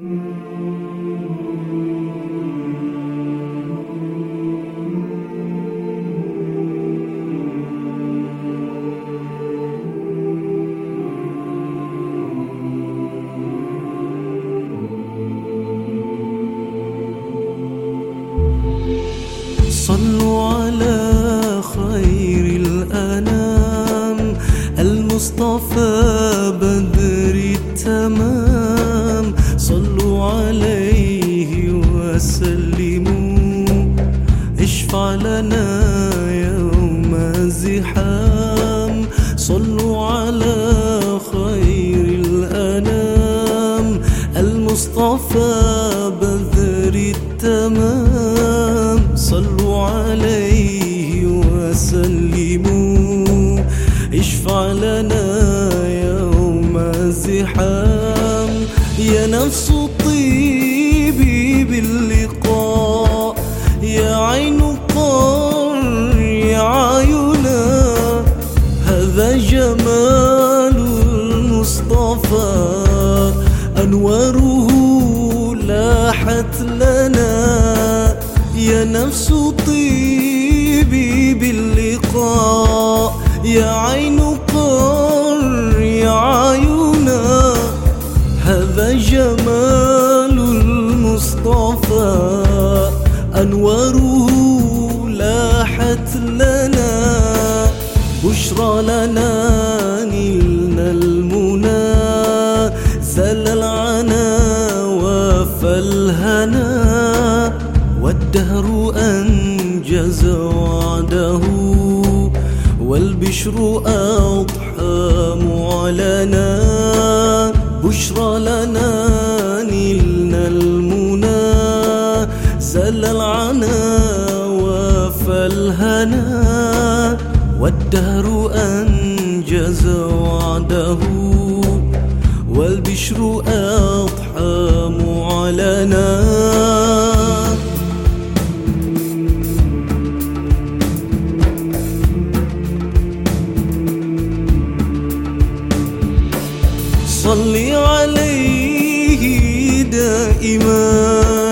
صلوا على خير الأنام المصطفى المصطفى بدر التمام. صلوا عليه وسلموا. اشفع لنا يوم الزحام يا نفس طيبي باللقاء. يا عين قر عينا. هذا جمال المصطفى. أنواره لاحت لنا يا نفس طيبي باللقاء يا عين قر يا عينا. هذا جمال المصطفى. أنواره لاحت لنا. بشرى لنا نلنا المنى. وفى والدهر أنجز وعده والبشر أضحى معلنا بشرى لنا نلنا المنى زل العنا وفى الهنا والدهر أنجز وعده والبشر أضحى معلنا صل عليه دائما.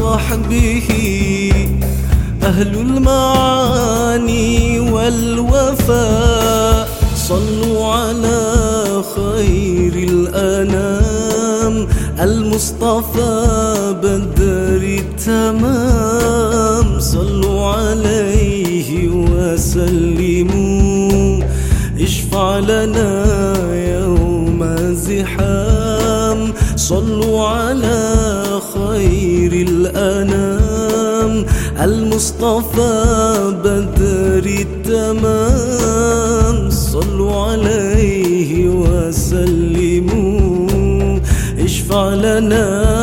وصحبه أهل المعاني والوفاء صلوا على خير الأنام. المصطفى بدر التمام صلوا عليه وسلموا. اشفع لنا يوم الزحام صلوا على الأنام. المصطفى بدر التمام. صلوا عليه وسلموا. اشفع لنا